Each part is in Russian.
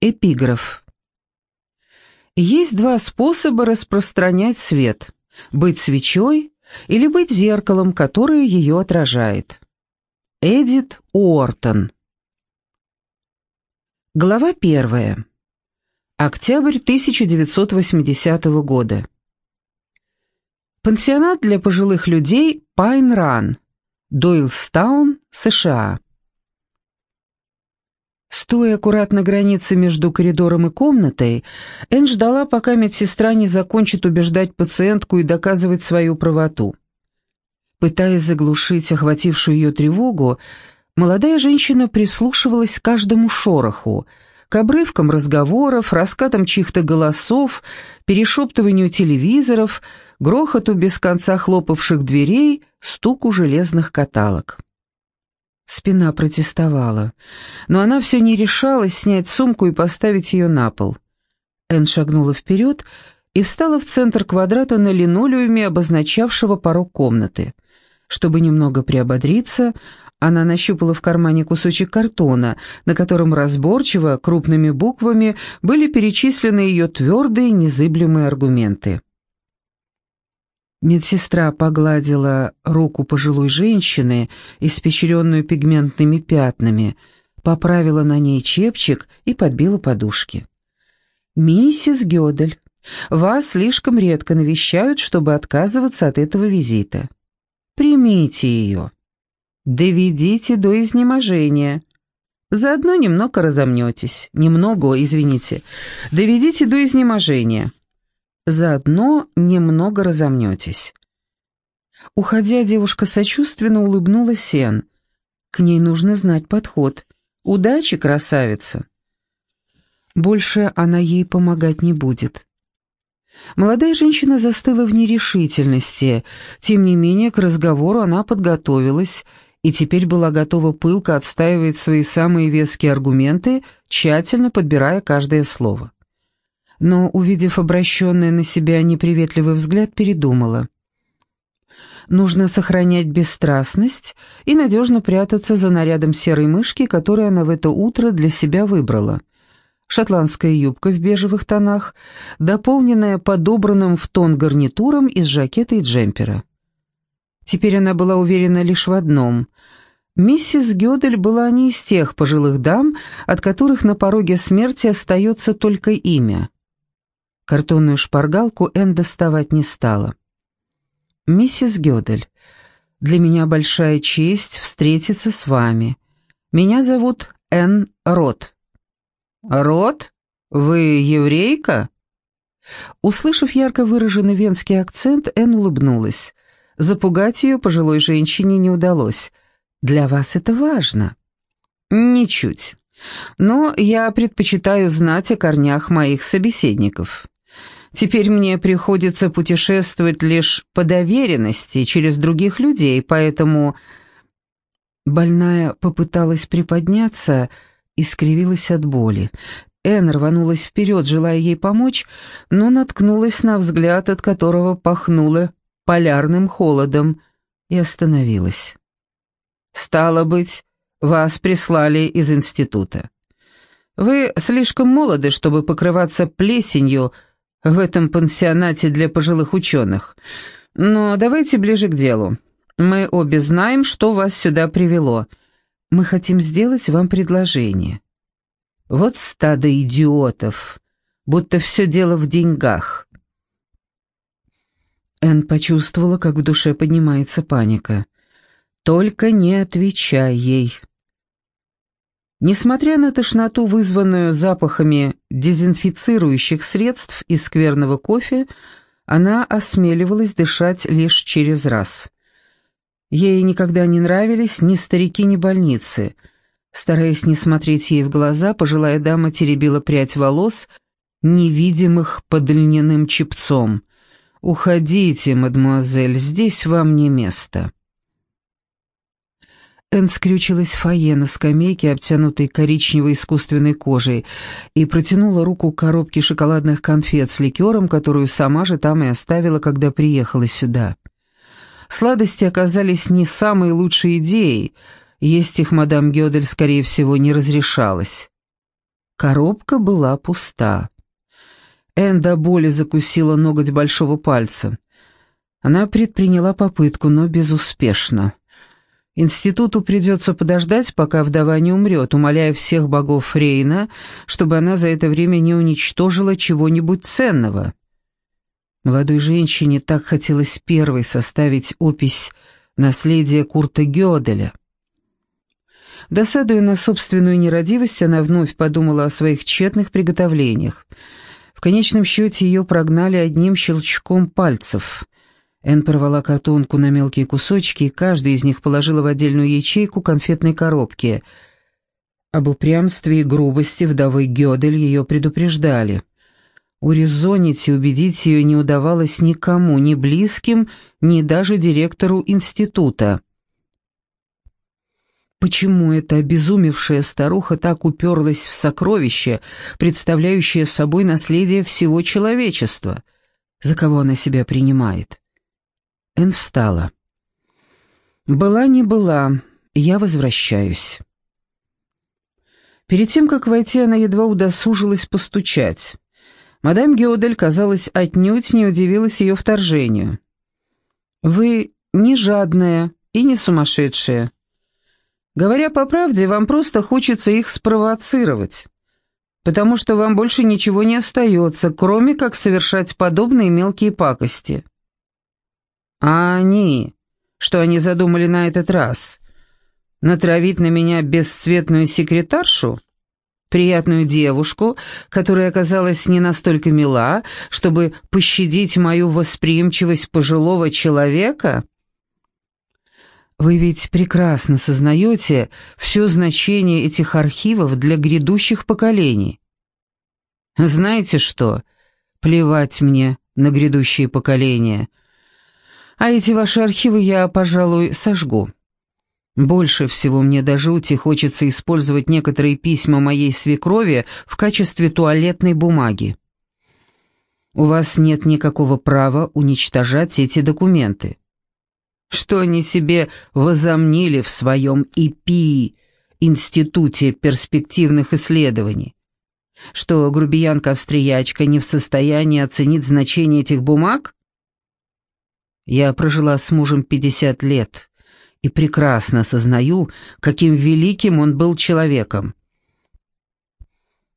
Эпиграф. Есть два способа распространять свет – быть свечой или быть зеркалом, которое ее отражает. Эдит Уортон. Глава первая. Октябрь 1980 года. Пансионат для пожилых людей Пайн-Ран, Дойлстаун, США. Стоя аккуратно границе между коридором и комнатой, Энн ждала, пока медсестра не закончит убеждать пациентку и доказывать свою правоту. Пытаясь заглушить охватившую ее тревогу, молодая женщина прислушивалась к каждому шороху — к обрывкам разговоров, раскатам чьих-то голосов, перешептыванию телевизоров, грохоту без конца хлопавших дверей, стуку железных каталог. Спина протестовала, но она все не решалась снять сумку и поставить ее на пол. Энн шагнула вперед и встала в центр квадрата на линолеуме, обозначавшего порог комнаты. Чтобы немного приободриться, она нащупала в кармане кусочек картона, на котором разборчиво, крупными буквами, были перечислены ее твердые, незыблемые аргументы. Медсестра погладила руку пожилой женщины, испещренную пигментными пятнами, поправила на ней чепчик и подбила подушки. «Миссис Гёдель, вас слишком редко навещают, чтобы отказываться от этого визита. Примите ее». Доведите до изнеможения. Заодно немного разомнетесь. Немного, извините. Доведите до изнеможения. Заодно немного разомнетесь. Уходя, девушка сочувственно улыбнулась Сен. К ней нужно знать подход. Удачи, красавица. Больше она ей помогать не будет. Молодая женщина застыла в нерешительности. Тем не менее, к разговору она подготовилась и теперь была готова пылко отстаивать свои самые веские аргументы, тщательно подбирая каждое слово. Но, увидев обращенный на себя неприветливый взгляд, передумала. Нужно сохранять бесстрастность и надежно прятаться за нарядом серой мышки, который она в это утро для себя выбрала. Шотландская юбка в бежевых тонах, дополненная подобранным в тон гарнитуром из жакета и джемпера. Теперь она была уверена лишь в одном. Миссис Гёдель была не из тех пожилых дам, от которых на пороге смерти остается только имя. Картонную шпаргалку Энн доставать не стала. «Миссис Гёдель, для меня большая честь встретиться с вами. Меня зовут Энн Рот». «Рот? Вы еврейка?» Услышав ярко выраженный венский акцент, Энн улыбнулась. Запугать ее пожилой женщине не удалось. Для вас это важно. Ничуть. Но я предпочитаю знать о корнях моих собеседников. Теперь мне приходится путешествовать лишь по доверенности через других людей, поэтому... Больная попыталась приподняться и скривилась от боли. Энн рванулась вперед, желая ей помочь, но наткнулась на взгляд, от которого пахнуло полярным холодом, и остановилась. «Стало быть, вас прислали из института. Вы слишком молоды, чтобы покрываться плесенью в этом пансионате для пожилых ученых. Но давайте ближе к делу. Мы обе знаем, что вас сюда привело. Мы хотим сделать вам предложение». Вот стадо идиотов, будто все дело в деньгах. Энн почувствовала, как в душе поднимается паника. «Только не отвечай ей». Несмотря на тошноту, вызванную запахами дезинфицирующих средств и скверного кофе, она осмеливалась дышать лишь через раз. Ей никогда не нравились ни старики, ни больницы. Стараясь не смотреть ей в глаза, пожилая дама теребила прядь волос, невидимых под льняным чепцом. «Уходите, мадемуазель, здесь вам не место». Энн скрючилась в фойе на скамейке, обтянутой коричневой искусственной кожей, и протянула руку к коробке шоколадных конфет с ликером, которую сама же там и оставила, когда приехала сюда. Сладости оказались не самой лучшей идеей, есть их мадам Гёдель, скорее всего, не разрешалось. Коробка была пуста. Энн до боли закусила ноготь большого пальца. Она предприняла попытку, но безуспешно. Институту придется подождать, пока вдова не умрет, умоляя всех богов Рейна, чтобы она за это время не уничтожила чего-нибудь ценного. Молодой женщине так хотелось первой составить опись наследия Курта Гёделя. Досадуя на собственную нерадивость, она вновь подумала о своих тщетных приготовлениях. В конечном счете ее прогнали одним щелчком пальцев — Энн порвала картонку на мелкие кусочки, и каждый из них положила в отдельную ячейку конфетной коробки. Об упрямстве и грубости вдовы Гёдель ее предупреждали. Урезонить и убедить ее не удавалось никому, ни близким, ни даже директору института. Почему эта обезумевшая старуха так уперлась в сокровище, представляющее собой наследие всего человечества? За кого она себя принимает? Эн встала. «Была не была, я возвращаюсь». Перед тем, как войти, она едва удосужилась постучать. Мадам Геодель, казалось, отнюдь не удивилась ее вторжению. «Вы не жадная и не сумасшедшая. Говоря по правде, вам просто хочется их спровоцировать, потому что вам больше ничего не остается, кроме как совершать подобные мелкие пакости». А они? Что они задумали на этот раз? Натравить на меня бесцветную секретаршу? Приятную девушку, которая оказалась не настолько мила, чтобы пощадить мою восприимчивость пожилого человека? Вы ведь прекрасно сознаете все значение этих архивов для грядущих поколений. Знаете что? Плевать мне на грядущие поколения. А эти ваши архивы я, пожалуй, сожгу. Больше всего мне до жути хочется использовать некоторые письма моей свекрови в качестве туалетной бумаги. У вас нет никакого права уничтожать эти документы. Что они себе возомнили в своем ИПИ, Институте перспективных исследований? Что грубиянка-австриячка не в состоянии оценить значение этих бумаг? Я прожила с мужем 50 лет и прекрасно осознаю, каким великим он был человеком.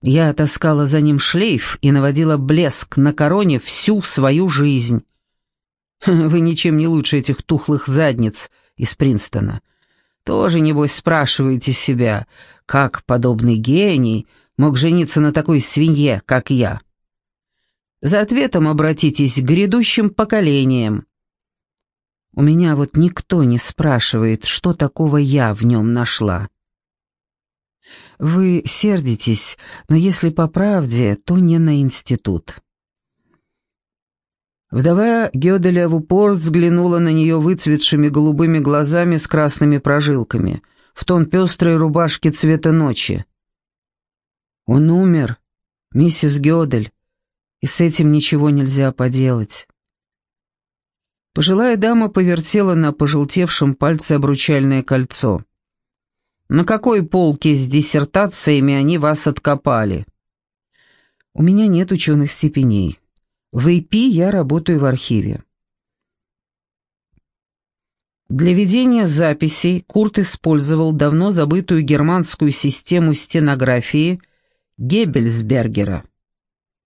Я таскала за ним шлейф и наводила блеск на короне всю свою жизнь. Вы ничем не лучше этих тухлых задниц из Принстона. Тоже, небось, спрашиваете себя, как подобный гений мог жениться на такой свинье, как я. За ответом обратитесь к грядущим поколениям. У меня вот никто не спрашивает, что такого я в нем нашла. Вы сердитесь, но если по правде, то не на институт. Вдова Гёделя в упор взглянула на нее выцветшими голубыми глазами с красными прожилками, в тон пестрой рубашки цвета ночи. «Он умер, миссис Гёдель, и с этим ничего нельзя поделать». Пожилая дама повертела на пожелтевшем пальце обручальное кольцо. «На какой полке с диссертациями они вас откопали?» «У меня нет ученых степеней. В ИП я работаю в архиве». Для ведения записей Курт использовал давно забытую германскую систему стенографии Геббельсбергера.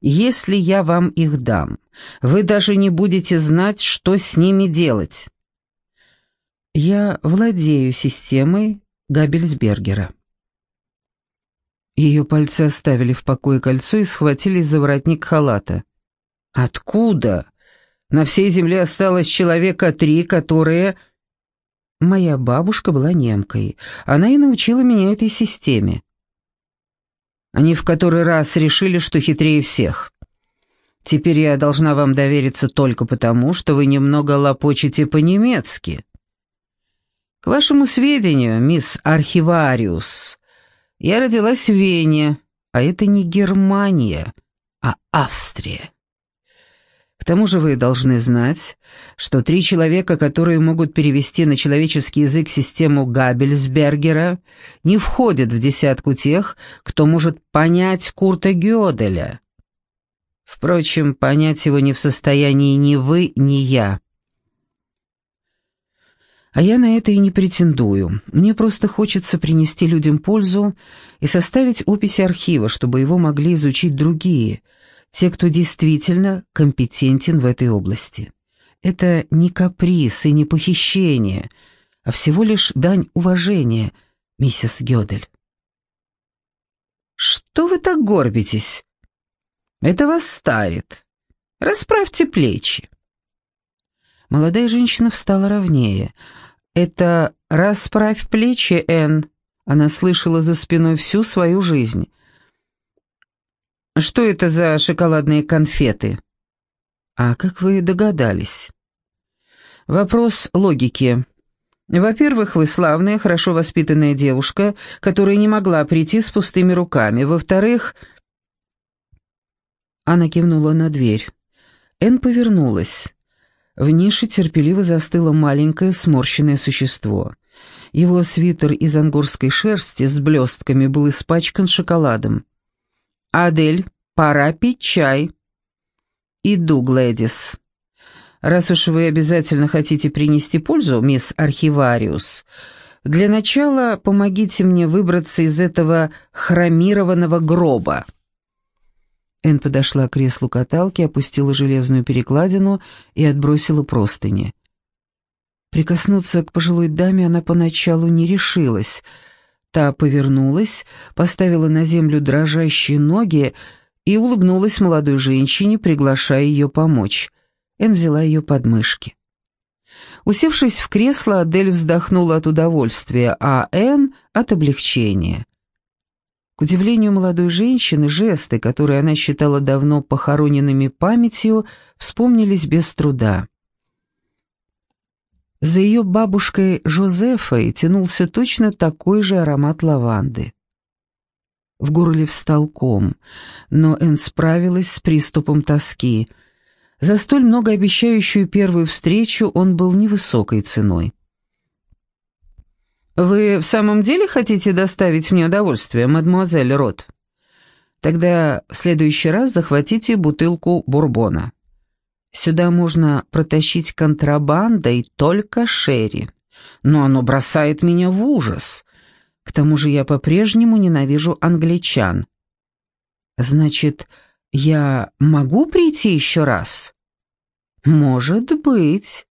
Если я вам их дам, вы даже не будете знать, что с ними делать. Я владею системой Габбельсбергера. Ее пальцы оставили в покое кольцо и схватились за воротник халата. «Откуда? На всей земле осталось человека три, которые...» Моя бабушка была немкой. Она и научила меня этой системе. Они в который раз решили, что хитрее всех. Теперь я должна вам довериться только потому, что вы немного лопочете по-немецки. К вашему сведению, мисс Архивариус, я родилась в Вене, а это не Германия, а Австрия. К тому же вы должны знать, что три человека, которые могут перевести на человеческий язык систему Габбельсбергера, не входят в десятку тех, кто может понять Курта Гёделя. Впрочем, понять его не в состоянии ни вы, ни я. А я на это и не претендую. Мне просто хочется принести людям пользу и составить опись архива, чтобы его могли изучить другие – те, кто действительно компетентен в этой области. Это не каприз и не похищение, а всего лишь дань уважения, миссис Гёдель. «Что вы так горбитесь? Это вас старит. Расправьте плечи». Молодая женщина встала ровнее. «Это расправь плечи, Энн». Она слышала за спиной всю свою жизнь. Что это за шоколадные конфеты? А как вы догадались? Вопрос логики. Во-первых, вы славная, хорошо воспитанная девушка, которая не могла прийти с пустыми руками. Во-вторых... Она кивнула на дверь. Эн повернулась. В нише терпеливо застыло маленькое сморщенное существо. Его свитер из ангорской шерсти с блестками был испачкан шоколадом. «Адель, пора пить чай». «Иду, Глэдис». «Раз уж вы обязательно хотите принести пользу, мисс Архивариус, для начала помогите мне выбраться из этого хромированного гроба». Энн подошла к креслу каталки, опустила железную перекладину и отбросила простыни. Прикоснуться к пожилой даме она поначалу не решилась — Та повернулась, поставила на землю дрожащие ноги и улыбнулась молодой женщине, приглашая ее помочь. Эн взяла ее под мышки. Усевшись в кресло, Адель вздохнула от удовольствия, а Эн — от облегчения. К удивлению молодой женщины, жесты, которые она считала давно похороненными памятью, вспомнились без труда. За ее бабушкой Жозефой тянулся точно такой же аромат лаванды. В горле встал ком, но Энн справилась с приступом тоски. За столь многообещающую первую встречу он был невысокой ценой. «Вы в самом деле хотите доставить мне удовольствие, мадемуазель Рот? Тогда в следующий раз захватите бутылку бурбона». Сюда можно протащить контрабандой только Шерри. Но оно бросает меня в ужас. К тому же я по-прежнему ненавижу англичан. Значит, я могу прийти еще раз? Может быть.